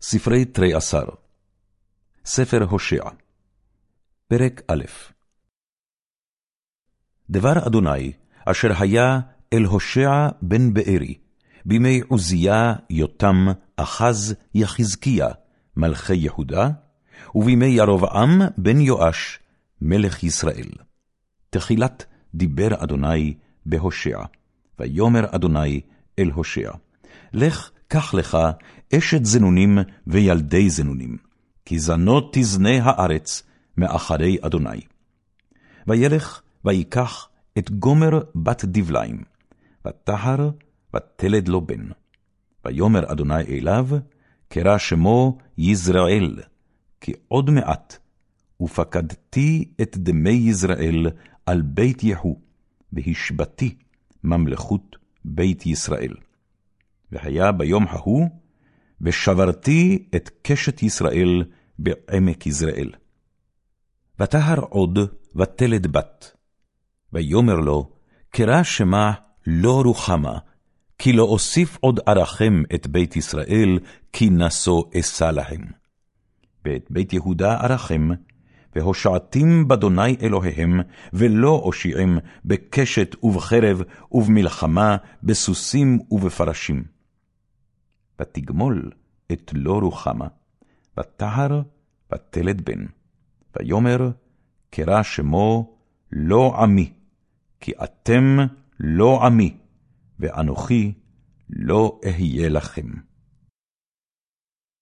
ספרי תרי עשר, ספר הושע, פרק א' דבר אדוני, אשר היה אל הושע בן בארי, בימי עוזיה, יותם, אחז, יחזקיה, מלכי יהודה, ובימי ירבעם בן יואש, מלך ישראל. תחילת דיבר אדוני בהושע, ויאמר אדוני אל הושע, לך קח לך אשת זנונים וילדי זנונים, כי זנות תזנה הארץ מאחרי אדוני. וילך ויקח את גומר בת דבליים, ותהר ותלד לו בן. ויאמר אדוני אליו, קרא שמו יזרעאל, כי עוד מעט, ופקדתי את דמי יזרעאל על בית יהוא, והשבתי ממלכות בית ישראל. והיה ביום ההוא, ושברתי את קשת ישראל בעמק יזרעאל. ותהר עוד, ותלד בת. ויאמר לו, קרא שמה לא רוחמה, כי לא אוסיף עוד ערכם את בית ישראל, כי נשוא אשא להם. ואת בית יהודה ערכם, והושעתים באדוני אלוהיהם, ולא הושיעם בקשת ובחרב ובמלחמה, בסוסים ובפרשים. ותגמול את לא רוחמה, ותהר ותלד בן. ויאמר, קרא שמו לא עמי, כי אתם לא עמי, ואנוכי לא אהיה לכם.